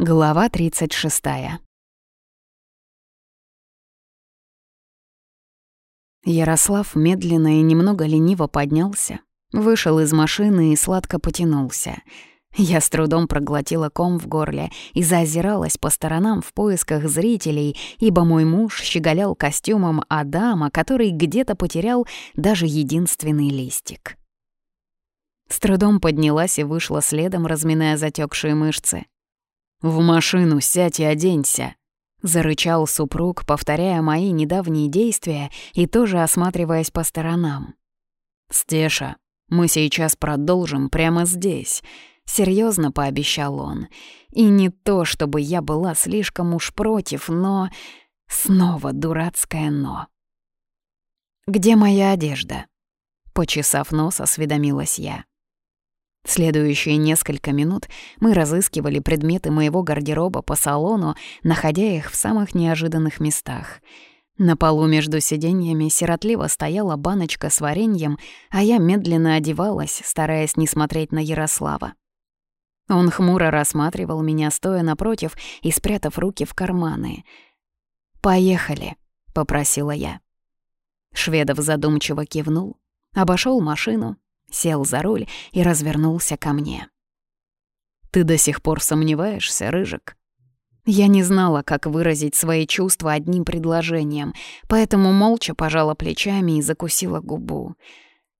Глава 36. Ярослав медленно и немного лениво поднялся, вышел из машины и сладко потянулся. Я с трудом проглотила ком в горле и заозиралась по сторонам в поисках зрителей, ибо мой муж щеголял костюмом Адама, который где-то потерял даже единственный листик. С трудом поднялась и вышла следом, разминая затекшие мышцы. «В машину сядь и оденься», — зарычал супруг, повторяя мои недавние действия и тоже осматриваясь по сторонам. «Стеша, мы сейчас продолжим прямо здесь», — серьезно пообещал он. И не то, чтобы я была слишком уж против, но... Снова дурацкое «но». «Где моя одежда?» Почесав нос, осведомилась я. Следующие несколько минут мы разыскивали предметы моего гардероба по салону, находя их в самых неожиданных местах. На полу между сиденьями сиротливо стояла баночка с вареньем, а я медленно одевалась, стараясь не смотреть на Ярослава. Он хмуро рассматривал меня, стоя напротив и спрятав руки в карманы. «Поехали», — попросила я. Шведов задумчиво кивнул, обошел машину, сел за руль и развернулся ко мне. «Ты до сих пор сомневаешься, Рыжик?» Я не знала, как выразить свои чувства одним предложением, поэтому молча пожала плечами и закусила губу.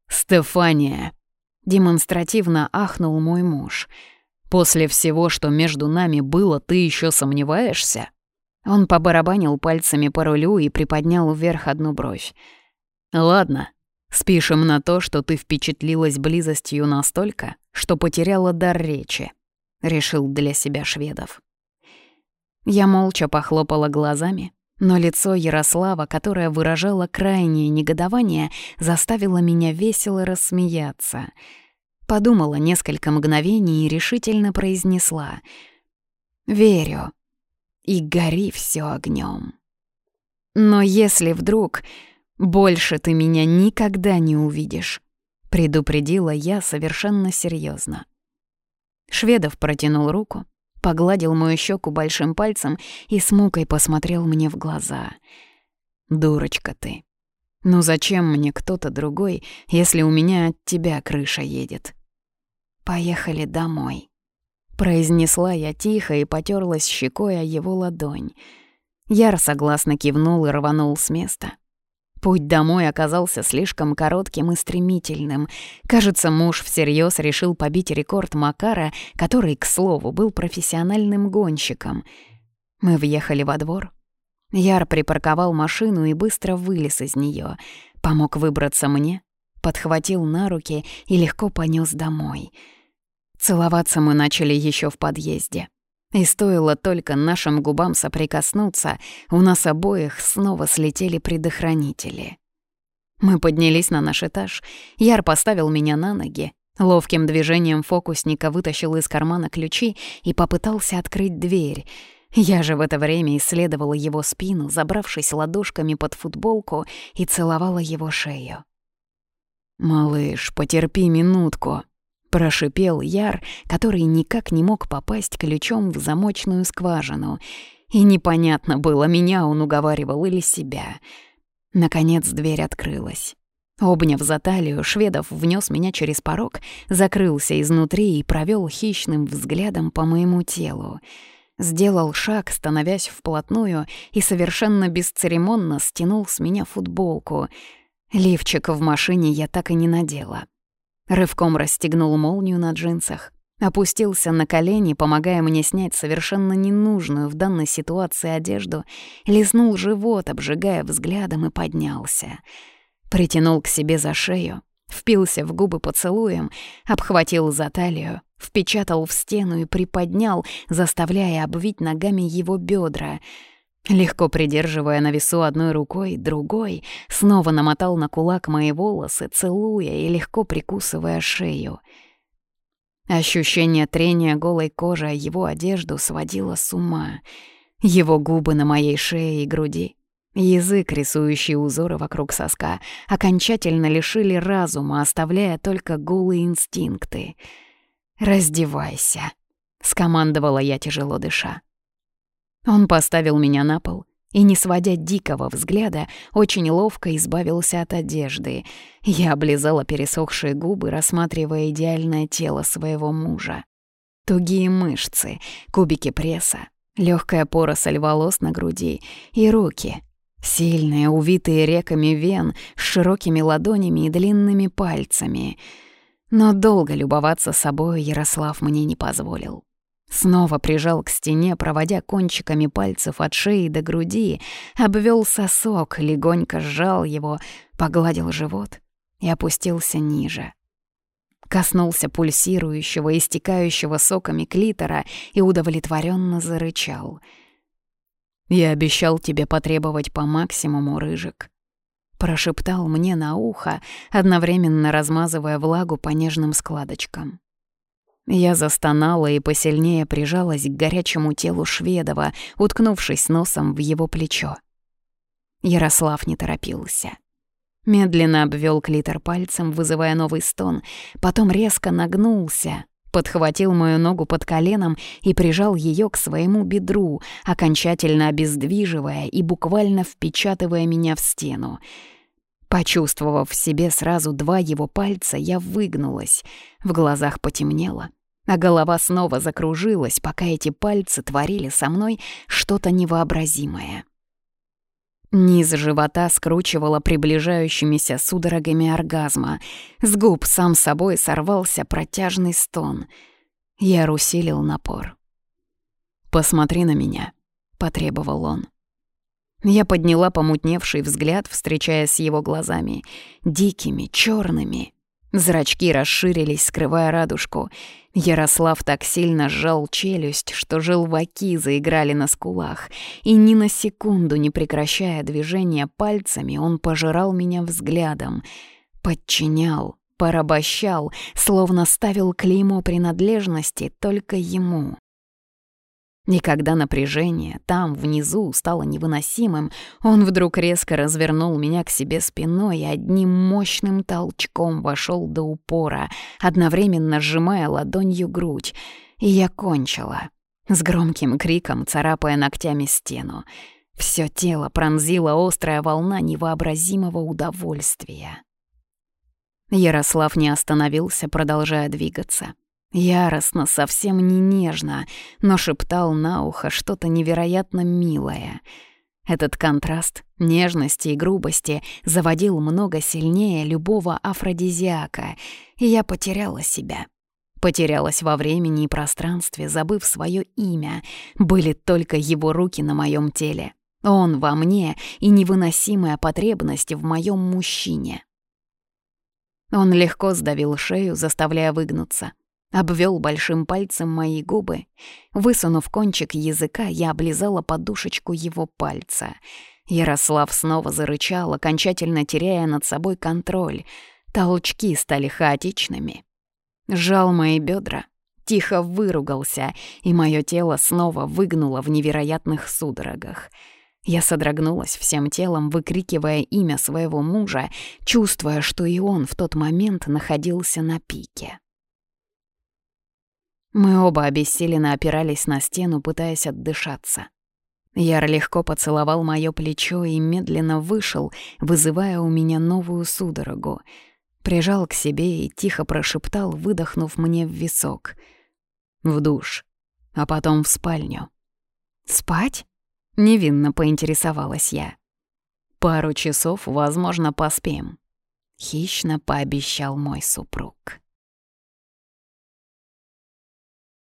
«Стефания!» — демонстративно ахнул мой муж. «После всего, что между нами было, ты еще сомневаешься?» Он побарабанил пальцами по рулю и приподнял вверх одну бровь. «Ладно, Спишем на то, что ты впечатлилась близостью настолько, что потеряла дар речи», — решил для себя шведов. Я молча похлопала глазами, но лицо Ярослава, которое выражало крайнее негодование, заставило меня весело рассмеяться. Подумала несколько мгновений и решительно произнесла «Верю, и гори все огнем. Но если вдруг «Больше ты меня никогда не увидишь», — предупредила я совершенно серьезно. Шведов протянул руку, погладил мою щеку большим пальцем и с мукой посмотрел мне в глаза. «Дурочка ты. Ну зачем мне кто-то другой, если у меня от тебя крыша едет?» «Поехали домой», — произнесла я тихо и потерлась щекой о его ладонь. Яр согласно кивнул и рванул с места. Путь домой оказался слишком коротким и стремительным. Кажется, муж всерьез решил побить рекорд Макара, который, к слову, был профессиональным гонщиком. Мы въехали во двор. Яр припарковал машину и быстро вылез из нее, помог выбраться мне, подхватил на руки и легко понес домой. Целоваться мы начали еще в подъезде. И стоило только нашим губам соприкоснуться, у нас обоих снова слетели предохранители. Мы поднялись на наш этаж. Яр поставил меня на ноги. Ловким движением фокусника вытащил из кармана ключи и попытался открыть дверь. Я же в это время исследовала его спину, забравшись ладошками под футболку и целовала его шею. «Малыш, потерпи минутку», Прошипел Яр, который никак не мог попасть ключом в замочную скважину. И непонятно было, меня он уговаривал или себя. Наконец дверь открылась. Обняв за талию, Шведов внес меня через порог, закрылся изнутри и провел хищным взглядом по моему телу. Сделал шаг, становясь вплотную, и совершенно бесцеремонно стянул с меня футболку. Лифчик в машине я так и не надела. Рывком расстегнул молнию на джинсах, опустился на колени, помогая мне снять совершенно ненужную в данной ситуации одежду, лизнул живот, обжигая взглядом и поднялся. Притянул к себе за шею, впился в губы поцелуем, обхватил за талию, впечатал в стену и приподнял, заставляя обвить ногами его бедра — Легко придерживая на весу одной рукой, другой, снова намотал на кулак мои волосы, целуя и легко прикусывая шею. Ощущение трения голой кожи о его одежду сводило с ума. Его губы на моей шее и груди, язык, рисующий узоры вокруг соска, окончательно лишили разума, оставляя только голые инстинкты. «Раздевайся», — скомандовала я, тяжело дыша. Он поставил меня на пол и, не сводя дикого взгляда, очень ловко избавился от одежды. Я облизала пересохшие губы, рассматривая идеальное тело своего мужа. Тугие мышцы, кубики пресса, легкая поросль волос на груди и руки. Сильные, увитые реками вен, с широкими ладонями и длинными пальцами. Но долго любоваться собой Ярослав мне не позволил. Снова прижал к стене, проводя кончиками пальцев от шеи до груди, обвел сосок, легонько сжал его, погладил живот и опустился ниже. Коснулся пульсирующего, истекающего соками клитора и удовлетворенно зарычал. «Я обещал тебе потребовать по максимуму, Рыжик», — прошептал мне на ухо, одновременно размазывая влагу по нежным складочкам. Я застонала и посильнее прижалась к горячему телу Шведова, уткнувшись носом в его плечо. Ярослав не торопился. Медленно обвел клитор пальцем, вызывая новый стон, потом резко нагнулся, подхватил мою ногу под коленом и прижал ее к своему бедру, окончательно обездвиживая и буквально впечатывая меня в стену. Почувствовав в себе сразу два его пальца, я выгнулась. В глазах потемнело, а голова снова закружилась, пока эти пальцы творили со мной что-то невообразимое. Низ живота скручивало приближающимися судорогами оргазма. С губ сам собой сорвался протяжный стон. Я усилил напор. «Посмотри на меня», — потребовал он. Я подняла помутневший взгляд, встречаясь с его глазами, дикими, черными. Зрачки расширились, скрывая радужку. Ярослав так сильно сжал челюсть, что желваки заиграли на скулах, и ни на секунду не прекращая движения пальцами, он пожирал меня взглядом, подчинял, порабощал, словно ставил клеймо принадлежности только ему. И когда напряжение там, внизу, стало невыносимым, он вдруг резко развернул меня к себе спиной и одним мощным толчком вошел до упора, одновременно сжимая ладонью грудь. И я кончила, с громким криком царапая ногтями стену. Всё тело пронзила острая волна невообразимого удовольствия. Ярослав не остановился, продолжая двигаться. Яростно, совсем не нежно, но шептал на ухо что-то невероятно милое. Этот контраст нежности и грубости заводил много сильнее любого афродизиака, и я потеряла себя. Потерялась во времени и пространстве, забыв свое имя. Были только его руки на моем теле. Он во мне и невыносимая потребность в моем мужчине. Он легко сдавил шею, заставляя выгнуться — обвел большим пальцем мои губы. Высунув кончик языка, я облизала подушечку его пальца. Ярослав снова зарычал, окончательно теряя над собой контроль. Толчки стали хаотичными. Сжал мои бедра, тихо выругался, и мое тело снова выгнуло в невероятных судорогах. Я содрогнулась всем телом, выкрикивая имя своего мужа, чувствуя, что и он в тот момент находился на пике. Мы оба обессиленно опирались на стену, пытаясь отдышаться. Яр легко поцеловал моё плечо и медленно вышел, вызывая у меня новую судорогу. Прижал к себе и тихо прошептал, выдохнув мне в висок. «В душ, а потом в спальню». «Спать?» — невинно поинтересовалась я. «Пару часов, возможно, поспеем», — хищно пообещал мой супруг.